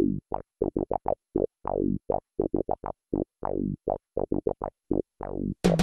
Thank you.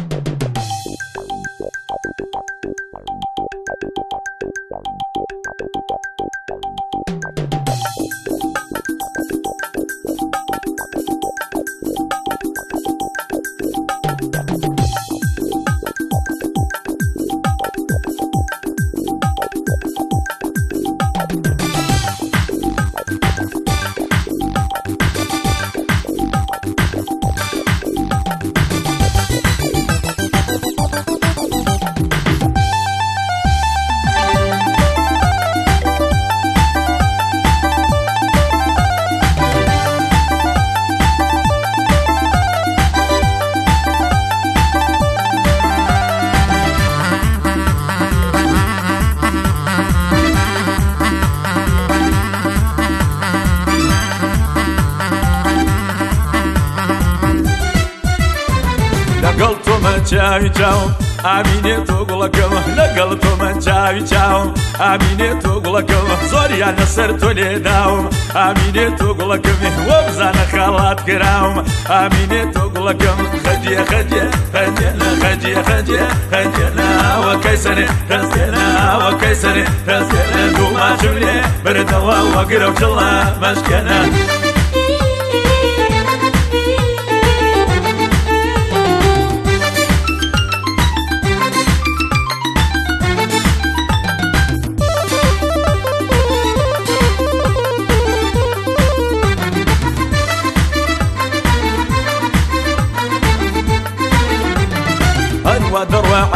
تۆمە چاوی چاو ئامینێ تۆ گوڵەکەمە لەگەڵ تۆمە چاوی چاوم ئامینێ تۆ گوڵەکەمە زۆریان لەسەر تۆ لێداوم ئامینێ تۆ گوڵەکەمێ وە بزانە خاڵات کراوم ئامینێ تۆ گوڵەکەم خەجیە خەجێ خەجێ لە خەجیە خەجێ خەجێ لەوەکەی سەرێ ڕستێ لەوەکەی سەرێ ڕستێ لە دووماچولێ بردەوە وەگرە چڵە مەشکێنە.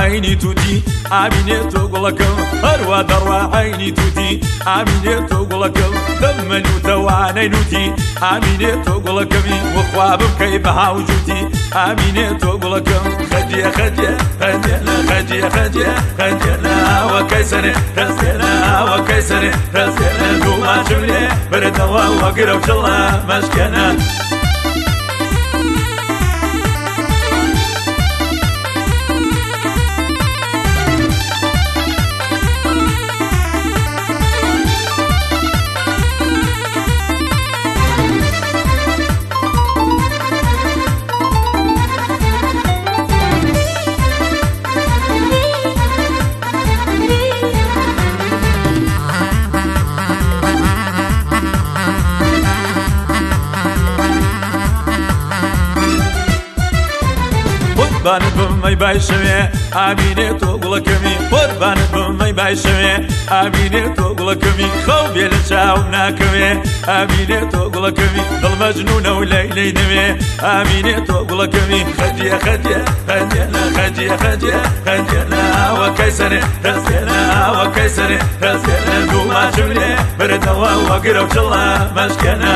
عيني تودي عميني تقولكم أروى دروى عيني تودي عميني تقولكم دمن وتوعاني نودي عميني تقولكم وخواب كيبها وجودي عميني تقولكم خدي خدية خدي لا خدي خدية خدي لا وكيسني رزينا وكيسني رزينا دوما شملي بردوا وقرب شلا مشكنا قوربان بمەی باشەوێ ئابینێ تۆ گوڵەکەمی قوربان بمەی باشەوێ ئابینێ تۆ گوڵەکەمی خەو بێ لە چاو ناکەوێ ئابینێ تۆ گوڵەکەمی دڵمەجنونە و لەی لەی نەوێ ئامینێ تۆ گوڵەکەمی خەجیە خەجێ خەجێ لە خەجیە خەجێ خەجێ لە ئاوەکەی سەرێ دەستێ لە ئاوەکەی سەرێ دەستێ لە دووماچمێ برێتەوە وەگرە چڵە مەشکێنە.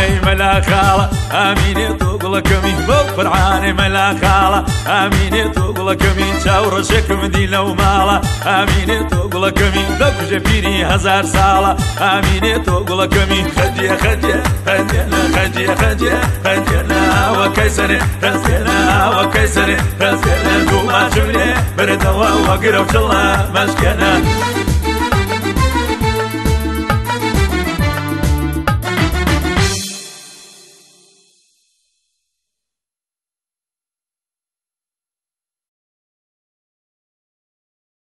فرعاني ملا خالة امين طوقلك مين بو فرعاني ملا خالة امين طوقلك مين شاورشك مدينه ومالا امين طوقلك مين دك جبيري هزار سالا امين طوقلك مين خدي خدي خدي خدي خدي خدي وكيسري رزقنا وكيسري رزقنا دوما شملي بردوا وقرب شلا مشكنا